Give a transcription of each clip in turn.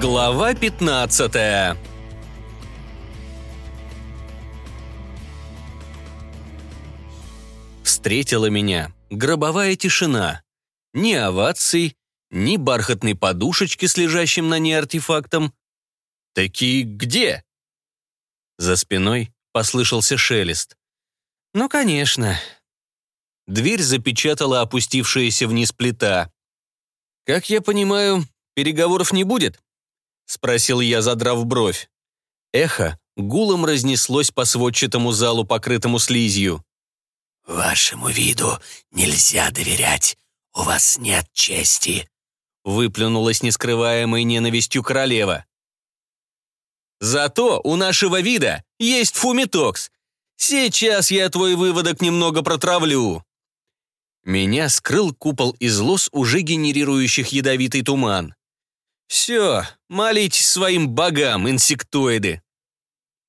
Глава 15 Встретила меня гробовая тишина. Ни оваций, ни бархатной подушечки с лежащим на ней артефактом. «Такие где?» За спиной послышался шелест. «Ну, конечно». Дверь запечатала опустившаяся вниз плита. «Как я понимаю, переговоров не будет?» — спросил я, задрав бровь. Эхо гулом разнеслось по сводчатому залу, покрытому слизью. «Вашему виду нельзя доверять. У вас нет чести», — выплюнула с нескрываемой ненавистью королева. «Зато у нашего вида есть фумитокс. Сейчас я твой выводок немного протравлю». Меня скрыл купол из лос, уже генерирующих ядовитый туман. «Все, молитесь своим богам, инсектоиды!»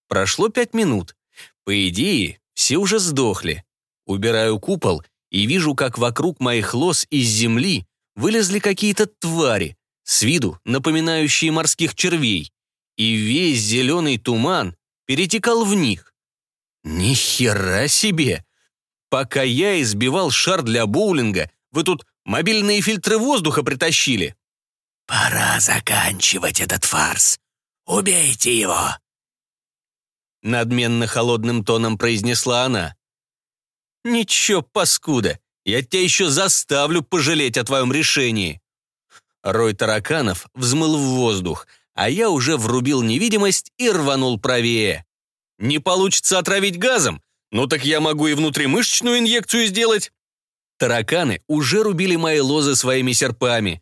Прошло пять минут. По идее, все уже сдохли. Убираю купол и вижу, как вокруг моих лос из земли вылезли какие-то твари, с виду напоминающие морских червей, и весь зеленый туман перетекал в них. Ни хера себе! Пока я избивал шар для боулинга, вы тут мобильные фильтры воздуха притащили. «Пора заканчивать этот фарс. Убейте его!» Надменно холодным тоном произнесла она. «Ничего, паскуда, я тебя еще заставлю пожалеть о твоем решении». Рой тараканов взмыл в воздух, а я уже врубил невидимость и рванул правее. «Не получится отравить газом? Ну так я могу и внутримышечную инъекцию сделать». Тараканы уже рубили мои лозы своими серпами.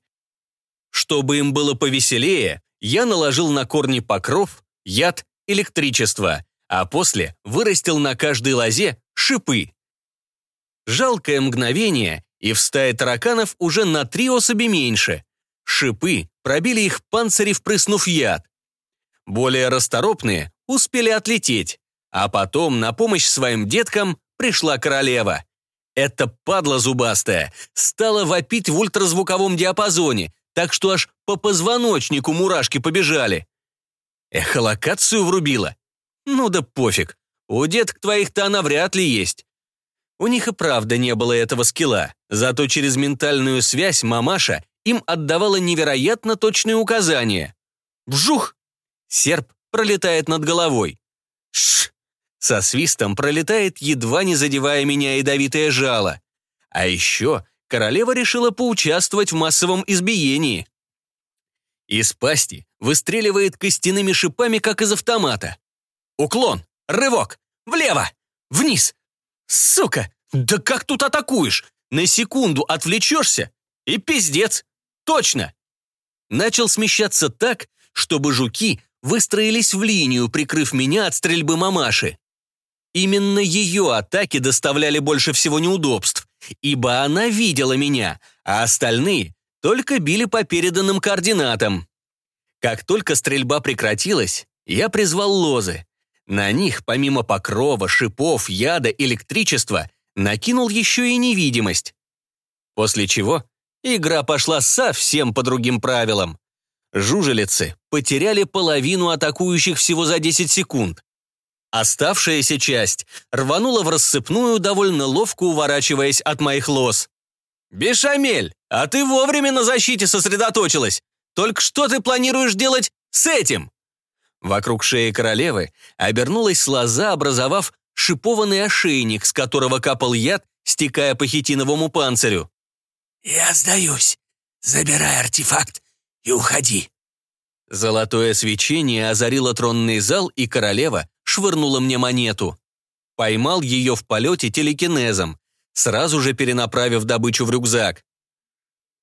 Чтобы им было повеселее, я наложил на корни покров, яд, электричество, а после вырастил на каждой лозе шипы. Жалкое мгновение, и в стае тараканов уже на три особи меньше. Шипы пробили их панцири, впрыснув яд. Более расторопные успели отлететь, а потом на помощь своим деткам пришла королева. Эта падла зубастая стала вопить в ультразвуковом диапазоне, так что аж по позвоночнику мурашки побежали. Эхолокацию врубила? Ну да пофиг. У деток твоих-то она вряд ли есть. У них и правда не было этого скилла, зато через ментальную связь мамаша им отдавала невероятно точные указания. Вжух! Серп пролетает над головой. Шш! Со свистом пролетает, едва не задевая меня ядовитое жало. А еще королева решила поучаствовать в массовом избиении. Из пасти выстреливает костяными шипами, как из автомата. Уклон, рывок, влево, вниз. Сука, да как тут атакуешь? На секунду отвлечешься и пиздец. Точно. Начал смещаться так, чтобы жуки выстроились в линию, прикрыв меня от стрельбы мамаши. Именно ее атаки доставляли больше всего неудобств, ибо она видела меня, а остальные только били по переданным координатам. Как только стрельба прекратилась, я призвал лозы. На них, помимо покрова, шипов, яда, электричества, накинул еще и невидимость. После чего игра пошла совсем по другим правилам. Жужелицы потеряли половину атакующих всего за 10 секунд. Оставшаяся часть рванула в рассыпную, довольно ловко уворачиваясь от моих лос. «Бешамель, а ты вовремя на защите сосредоточилась! Только что ты планируешь делать с этим?» Вокруг шеи королевы обернулась лоза, образовав шипованный ошейник, с которого капал яд, стекая по хитиновому панцирю. «Я сдаюсь. Забирай артефакт и уходи». Золотое свечение озарило тронный зал, и королева швырнула мне монету. Поймал ее в полете телекинезом, сразу же перенаправив добычу в рюкзак.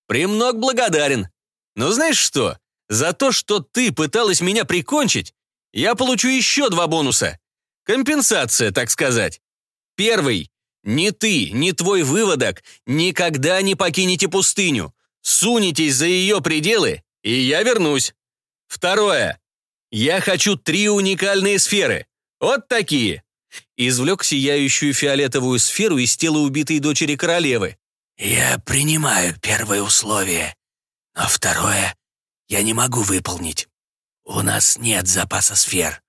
«Премног благодарен. Но знаешь что? За то, что ты пыталась меня прикончить, я получу еще два бонуса. Компенсация, так сказать. Первый. Ни ты, ни твой выводок никогда не покинете пустыню. Сунетесь за ее пределы, и я вернусь. Второе. Я хочу три уникальные сферы. Вот такие. Извлек сияющую фиолетовую сферу из тела убитой дочери королевы. «Я принимаю первое условие, но второе я не могу выполнить». у нас нет запаса сфер.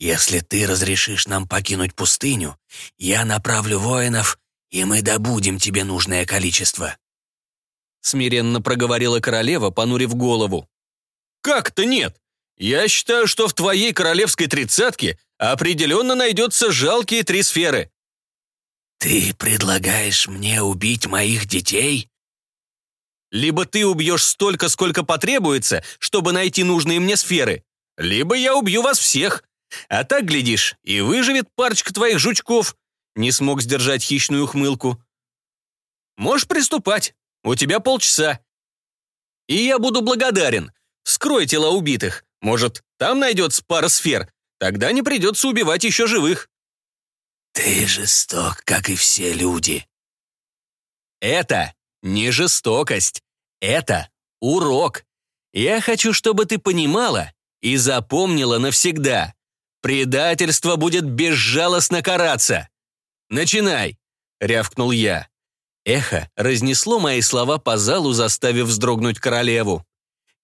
Если ты разрешишь нам покинуть пустыню, я направлю воинов, и мы добудем тебе нужное количество». Смиренно проговорила королева, понурив голову. «Как-то нет. Я считаю, что в твоей королевской тридцатке определенно найдется жалкие три сферы». «Ты предлагаешь мне убить моих детей?» Либо ты убьешь столько, сколько потребуется, чтобы найти нужные мне сферы, либо я убью вас всех. А так, глядишь, и выживет парочка твоих жучков. Не смог сдержать хищную ухмылку. Можешь приступать. У тебя полчаса. И я буду благодарен. Вскрой тела убитых. Может, там найдется пара сфер. Тогда не придется убивать еще живых. Ты жесток, как и все люди. Это не жестокость. Это урок. Я хочу, чтобы ты понимала и запомнила навсегда. Предательство будет безжалостно караться. Начинай, рявкнул я. Эхо разнесло мои слова по залу, заставив вздрогнуть королеву.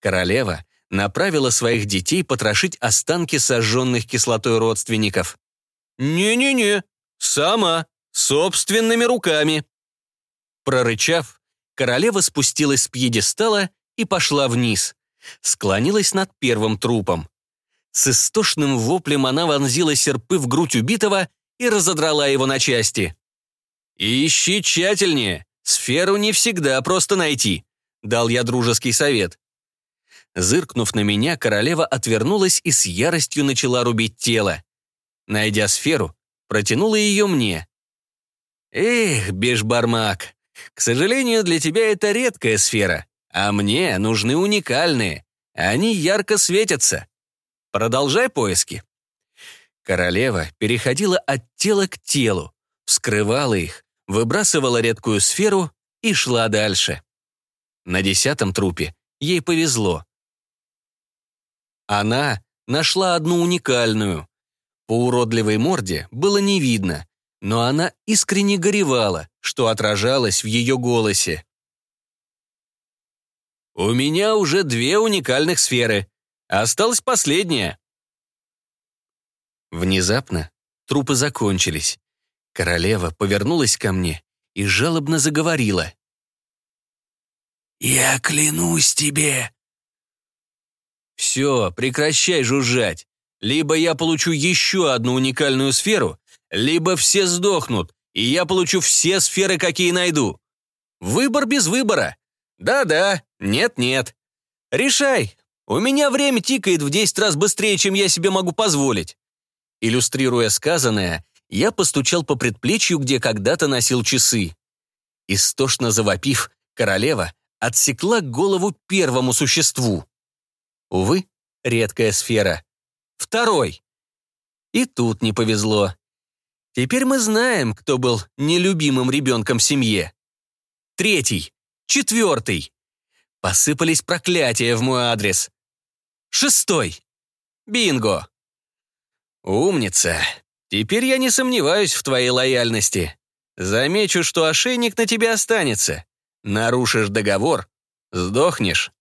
Королева направила своих детей потрошить останки сожженных кислотой родственников. «Не-не-не, сама, собственными руками». Прорычав, Королева спустилась с пьедестала и пошла вниз. Склонилась над первым трупом. С истошным воплем она вонзила серпы в грудь убитого и разодрала его на части. «Ищи тщательнее. Сферу не всегда просто найти», — дал я дружеский совет. Зыркнув на меня, королева отвернулась и с яростью начала рубить тело. Найдя сферу, протянула ее мне. «Эх, бешбармак, к сожалению, для тебя это редкая сфера, а мне нужны уникальные. Они ярко светятся. Продолжай поиски». Королева переходила от тела к телу, вскрывала их, выбрасывала редкую сферу и шла дальше. На десятом трупе ей повезло. Она нашла одну уникальную. По уродливой морде было не видно, но она искренне горевала, что отражалось в ее голосе. «У меня уже две уникальных сферы. Осталась последняя». Внезапно трупы закончились. Королева повернулась ко мне и жалобно заговорила. «Я клянусь тебе!» «Все, прекращай жужжать. Либо я получу еще одну уникальную сферу, либо все сдохнут, и я получу все сферы, какие найду. Выбор без выбора. Да-да, нет-нет. Решай. У меня время тикает в 10 раз быстрее, чем я себе могу позволить. Иллюстрируя сказанное, я постучал по предплечью, где когда-то носил часы. Истошно завопив, королева отсекла голову первому существу. Увы, редкая сфера. Второй. И тут не повезло. Теперь мы знаем, кто был нелюбимым ребенком в семье. Третий. Четвертый. Посыпались проклятия в мой адрес. Шестой. Бинго. Умница. Теперь я не сомневаюсь в твоей лояльности. Замечу, что ошейник на тебе останется. Нарушишь договор — сдохнешь.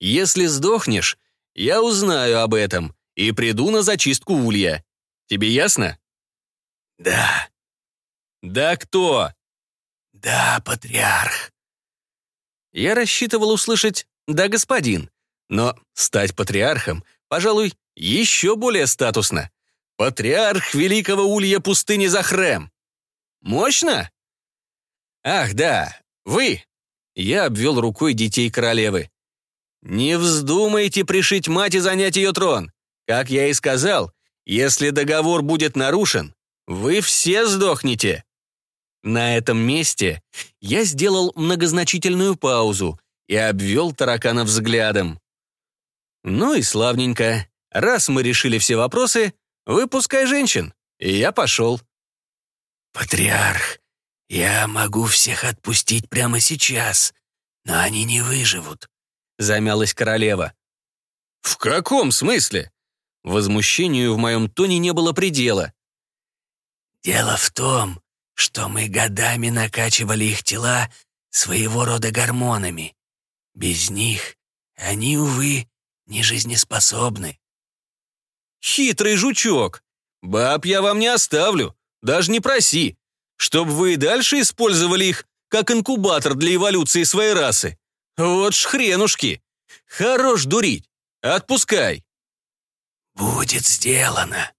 Если сдохнешь, я узнаю об этом и приду на зачистку улья. Тебе ясно? «Да». «Да кто?» «Да, патриарх». Я рассчитывал услышать «да, господин», но стать патриархом, пожалуй, еще более статусно. Патриарх великого улья пустыни Захрем. Мощно? Ах, да, вы. Я обвел рукой детей королевы. Не вздумайте пришить мать и занять ее трон. Как я и сказал, если договор будет нарушен, вы все сдохнете!» На этом месте я сделал многозначительную паузу и обвел таракана взглядом. «Ну и славненько. Раз мы решили все вопросы, выпускай женщин, и я пошел». «Патриарх, я могу всех отпустить прямо сейчас, но они не выживут», — замялась королева. «В каком смысле?» Возмущению в моем тоне не было предела. Дело в том, что мы годами накачивали их тела своего рода гормонами. Без них они, увы, не жизнеспособны». «Хитрый жучок! Баб я вам не оставлю, даже не проси, чтобы вы и дальше использовали их как инкубатор для эволюции своей расы. Вот ж хренушки! Хорош дурить! Отпускай!» «Будет сделано!»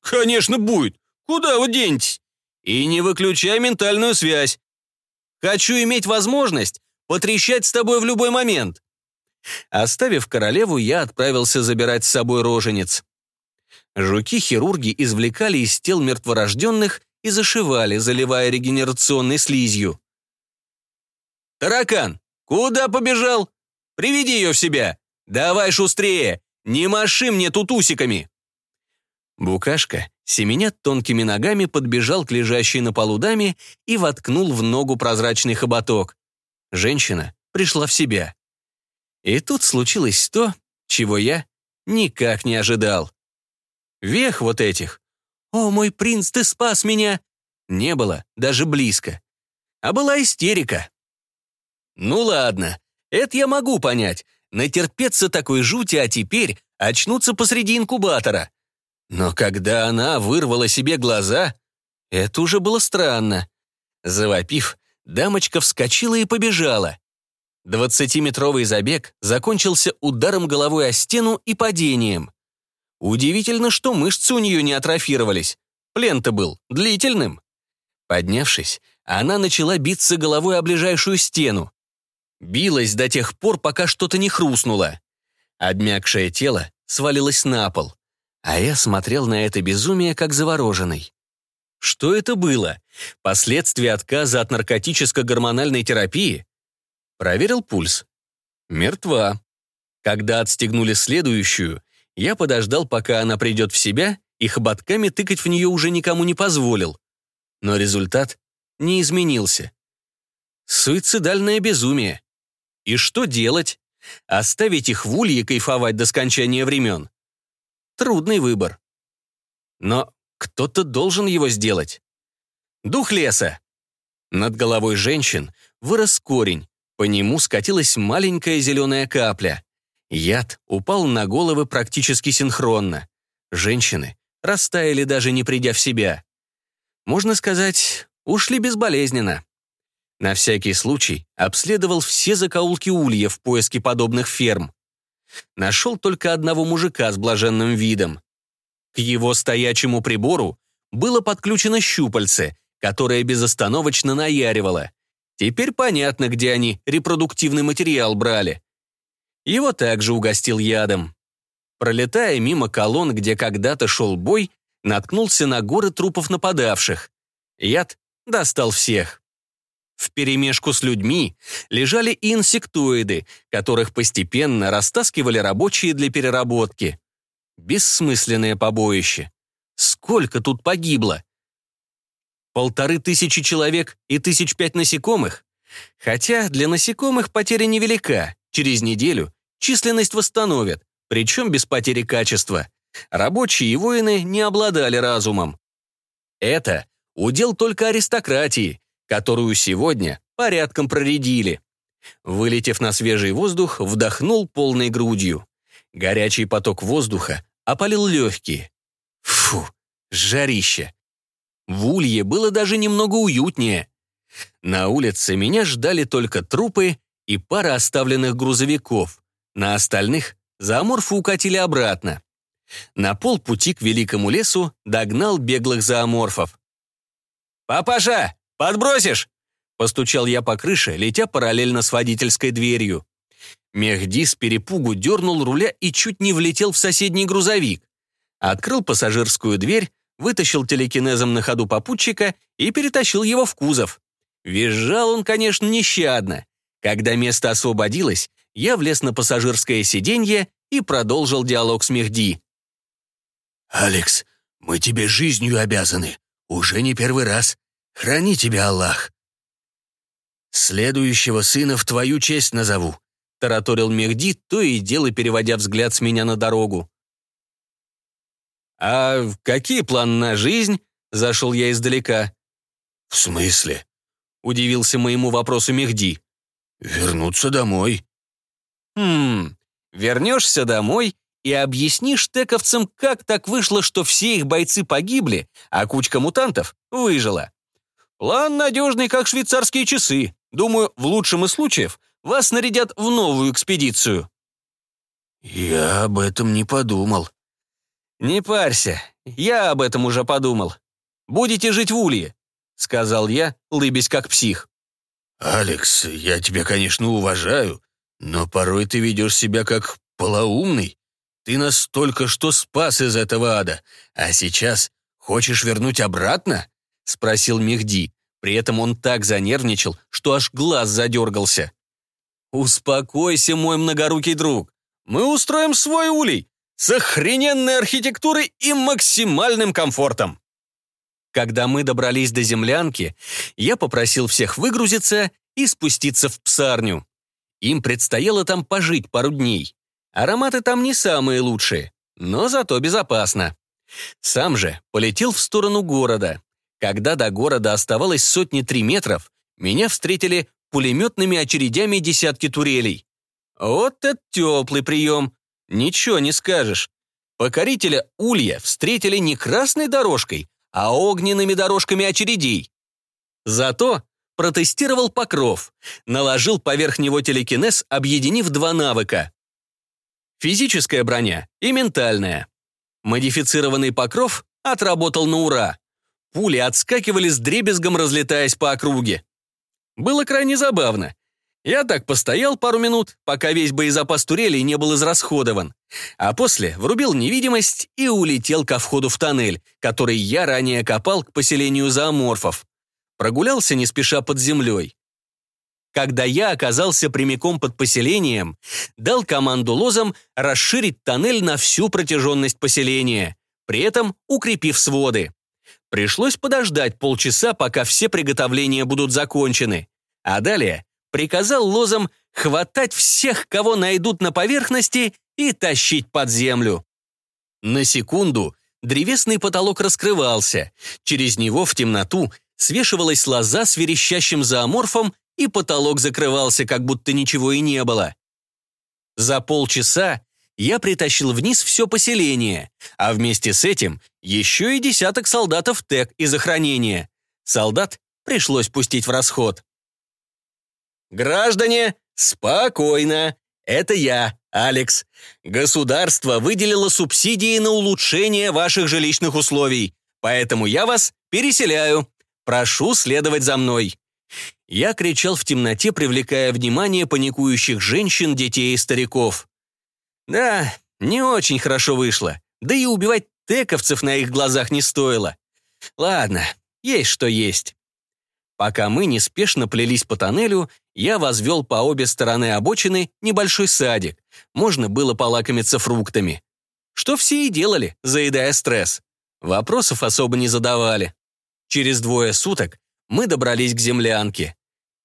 «Конечно будет! Куда вы денетесь? И не выключай ментальную связь. Хочу иметь возможность потрещать с тобой в любой момент». Оставив королеву, я отправился забирать с собой роженец. Жуки-хирурги извлекали из тел мертворожденных и зашивали, заливая регенерационной слизью. «Таракан, куда побежал? Приведи ее в себя! Давай шустрее! Не маши мне тут усиками!» Букашка, семеня тонкими ногами, подбежал к лежащей на полу даме и воткнул в ногу прозрачный хоботок. Женщина пришла в себя. И тут случилось то, чего я никак не ожидал. Вех вот этих. «О, мой принц, ты спас меня!» Не было, даже близко. А была истерика. Ну ладно, это я могу понять. Натерпеться такой жути, а теперь очнуться посреди инкубатора. Но когда она вырвала себе глаза, это уже было странно. Завопив, дамочка вскочила и побежала. Двадцатиметровый забег закончился ударом головой о стену и падением. Удивительно, что мышцы у нее не атрофировались. Плен-то был длительным. Поднявшись, она начала биться головой о ближайшую стену. Билась до тех пор, пока что-то не хрустнуло. Обмякшее тело свалилось на пол, а я смотрел на это безумие как завороженный. Что это было? Последствия отказа от наркотическо-гормональной терапии? Проверил пульс. Мертва. Когда отстегнули следующую, я подождал, пока она придет в себя, и хоботками тыкать в нее уже никому не позволил. Но результат не изменился. Суицидальное безумие. И что делать? Оставить их в улье кайфовать до скончания времен? Трудный выбор. Но кто-то должен его сделать. Дух леса. Над головой женщин вырос корень, по нему скатилась маленькая зеленая капля. Яд упал на головы практически синхронно. Женщины растаяли, даже не придя в себя. Можно сказать, ушли безболезненно. На всякий случай обследовал все закоулки улья в поиске подобных ферм. Нашел только одного мужика с блаженным видом. К его стоячему прибору было подключено щупальце, которое безостановочно наяривало. Теперь понятно, где они репродуктивный материал брали. Его также угостил ядом. Пролетая мимо колонн, где когда-то шел бой, наткнулся на горы трупов нападавших. Яд достал всех. Вперемешку с людьми лежали инсектоиды, которых постепенно растаскивали рабочие для переработки. Бессмысленное побоище. Сколько тут погибло? Полторы тысячи человек и тысяч пять насекомых? Хотя для насекомых потеря невелика. Через неделю Численность восстановят, причем без потери качества. Рабочие и воины не обладали разумом. Это удел только аристократии, которую сегодня порядком проредили. Вылетев на свежий воздух, вдохнул полной грудью. Горячий поток воздуха опалил легкие. Фу, жарище. В улье было даже немного уютнее. На улице меня ждали только трупы и пара оставленных грузовиков, на остальных зооморфы укатили обратно. На полпути к великому лесу догнал беглых зооморфов. «Папаша, подбросишь?» Постучал я по крыше, летя параллельно с водительской дверью. Мехди с перепугу дернул руля и чуть не влетел в соседний грузовик. Открыл пассажирскую дверь, вытащил телекинезом на ходу попутчика и перетащил его в кузов. Визжал он, конечно, нещадно. Когда место освободилось, я влез на пассажирское сиденье и продолжил диалог с Мехди. «Алекс, мы тебе жизнью обязаны. Уже не первый раз. Храни тебя, Аллах». «Следующего сына в твою честь назову», — тараторил Мехди, то и дело переводя взгляд с меня на дорогу. «А какие планы на жизнь?» — зашел я издалека. «В смысле?» — удивился моему вопросу Мехди. «Вернуться домой». Хм, Вернешься домой и объяснишь тековцам, как так вышло, что все их бойцы погибли, а кучка мутантов выжила. План надежный, как швейцарские часы. Думаю, в лучшем из случаев вас нарядят в новую экспедицию». «Я об этом не подумал». «Не парься, я об этом уже подумал. Будете жить в Улье», — сказал я, лыбясь как псих. «Алекс, я тебя, конечно, уважаю, но порой ты ведешь себя как полоумный. Ты нас только что спас из этого ада, а сейчас хочешь вернуть обратно?» — спросил Мехди. При этом он так занервничал, что аж глаз задергался. «Успокойся, мой многорукий друг. Мы устроим свой улей с охрененной архитектурой и максимальным комфортом». Когда мы добрались до землянки, я попросил всех выгрузиться и спуститься в псарню. Им предстояло там пожить пару дней. Ароматы там не самые лучшие, но зато безопасно. Сам же полетел в сторону города. Когда до города оставалось сотни три метров, меня встретили пулеметными очередями десятки турелей. Вот это теплый прием. Ничего не скажешь. Покорителя Улья встретили не красной дорожкой, а огненными дорожками очередей. Зато протестировал покров, наложил поверх него телекинез, объединив два навыка. Физическая броня и ментальная. Модифицированный покров отработал на ура. Пули отскакивали с дребезгом, разлетаясь по округе. Было крайне забавно. Я так постоял пару минут, пока весь боезапас турелей не был израсходован, а после врубил невидимость и улетел ко входу в тоннель, который я ранее копал к поселению зооморфов. Прогулялся не спеша под землей. Когда я оказался прямиком под поселением, дал команду лозам расширить тоннель на всю протяженность поселения, при этом укрепив своды. Пришлось подождать полчаса, пока все приготовления будут закончены, а далее приказал лозам хватать всех, кого найдут на поверхности, и тащить под землю. На секунду древесный потолок раскрывался, через него в темноту свешивалась лоза с верещащим зооморфом и потолок закрывался, как будто ничего и не было. За полчаса я притащил вниз все поселение, а вместе с этим еще и десяток солдатов ТЭК из охранения. Солдат пришлось пустить в расход. «Граждане, спокойно. Это я, Алекс. Государство выделило субсидии на улучшение ваших жилищных условий, поэтому я вас переселяю. Прошу следовать за мной. Я кричал в темноте, привлекая внимание паникующих женщин, детей и стариков. Да, не очень хорошо вышло. Да и убивать тековцев на их глазах не стоило. Ладно, есть что есть. Пока мы неспешно плелись по тоннелю, я возвел по обе стороны обочины небольшой садик. Можно было полакомиться фруктами. Что все и делали, заедая стресс. Вопросов особо не задавали. Через двое суток мы добрались к землянке.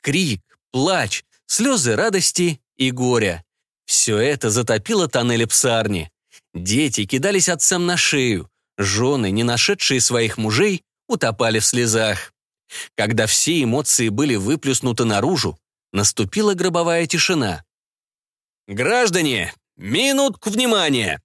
Крик, плач, слезы радости и горя. Все это затопило тоннели псарни. Дети кидались отцам на шею. Жены, не нашедшие своих мужей, утопали в слезах. Когда все эмоции были выплюснуты наружу, наступила гробовая тишина. «Граждане, минутку внимания!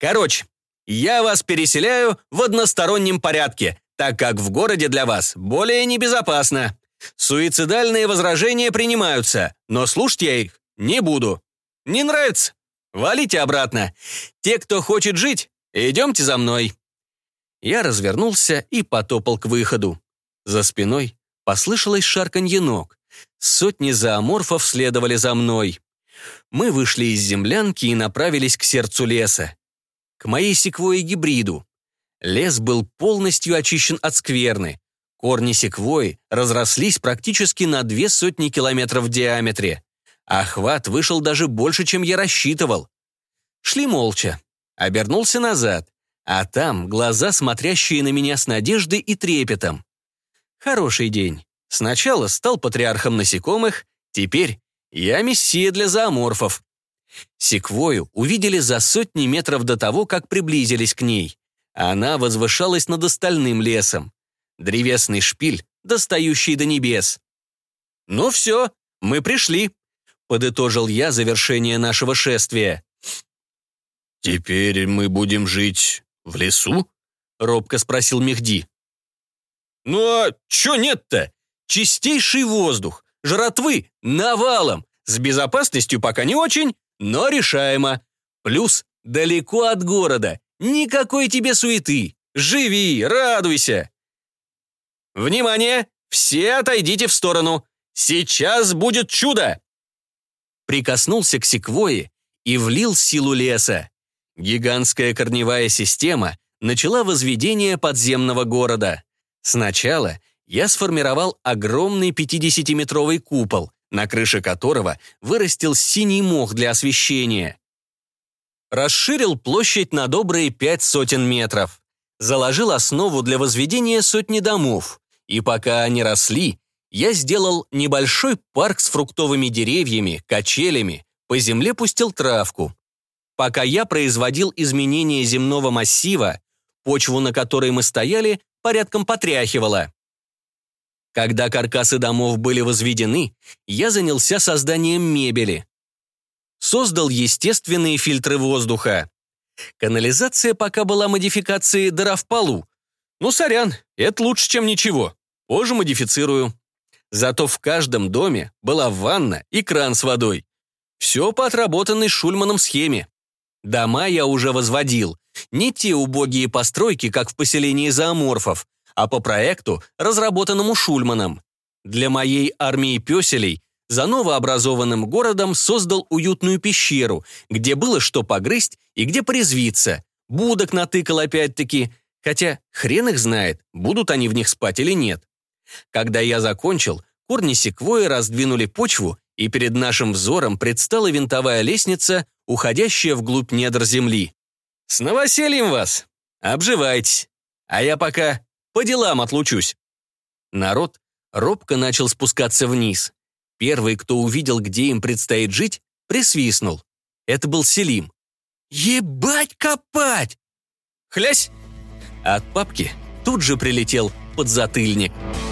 Короче, я вас переселяю в одностороннем порядке, так как в городе для вас более небезопасно. Суицидальные возражения принимаются, но слушать я их не буду. Не нравится? Валите обратно. Те, кто хочет жить, идемте за мной». Я развернулся и потопал к выходу. За спиной послышалось шарканье ног. Сотни зооморфов следовали за мной. Мы вышли из землянки и направились к сердцу леса. К моей секвойе-гибриду. Лес был полностью очищен от скверны. Корни секвои разрослись практически на две сотни километров в диаметре. Охват вышел даже больше, чем я рассчитывал. Шли молча. Обернулся назад. А там глаза, смотрящие на меня с надеждой и трепетом. Хороший день. Сначала стал патриархом насекомых, теперь я мессия для зооморфов. Секвою увидели за сотни метров до того, как приблизились к ней. Она возвышалась над остальным лесом. Древесный шпиль, достающий до небес. «Ну все, мы пришли», — подытожил я завершение нашего шествия. «Теперь мы будем жить в лесу?» — робко спросил Мехди. «Ну а чё нет-то? Чистейший воздух, жратвы навалом, с безопасностью пока не очень, но решаемо. Плюс далеко от города, никакой тебе суеты. Живи, радуйся!» «Внимание! Все отойдите в сторону! Сейчас будет чудо!» Прикоснулся к секвое и влил силу леса. Гигантская корневая система начала возведение подземного города. Сначала я сформировал огромный 50-метровый купол, на крыше которого вырастил синий мох для освещения. Расширил площадь на добрые пять сотен метров. Заложил основу для возведения сотни домов. И пока они росли, я сделал небольшой парк с фруктовыми деревьями, качелями, по земле пустил травку. Пока я производил изменения земного массива, почву, на которой мы стояли, порядком потряхивало. Когда каркасы домов были возведены, я занялся созданием мебели. Создал естественные фильтры воздуха. Канализация пока была модификацией дыра в полу. Ну, сорян, это лучше, чем ничего. Позже модифицирую. Зато в каждом доме была ванна и кран с водой. Все по отработанной Шульманом схеме. Дома я уже возводил. Не те убогие постройки, как в поселении зооморфов, а по проекту, разработанному Шульманом. Для моей армии песелей за новообразованным городом создал уютную пещеру, где было что погрызть и где порезвиться. Будок натыкал опять-таки, хотя хрен их знает, будут они в них спать или нет. Когда я закончил, корни секвои раздвинули почву, и перед нашим взором предстала винтовая лестница, уходящая вглубь недр земли. «С новосельем вас! Обживайтесь! А я пока по делам отлучусь!» Народ робко начал спускаться вниз. Первый, кто увидел, где им предстоит жить, присвистнул. Это был Селим. «Ебать копать!» «Хлясь!» От папки тут же прилетел подзатыльник. «Подзатыльник!»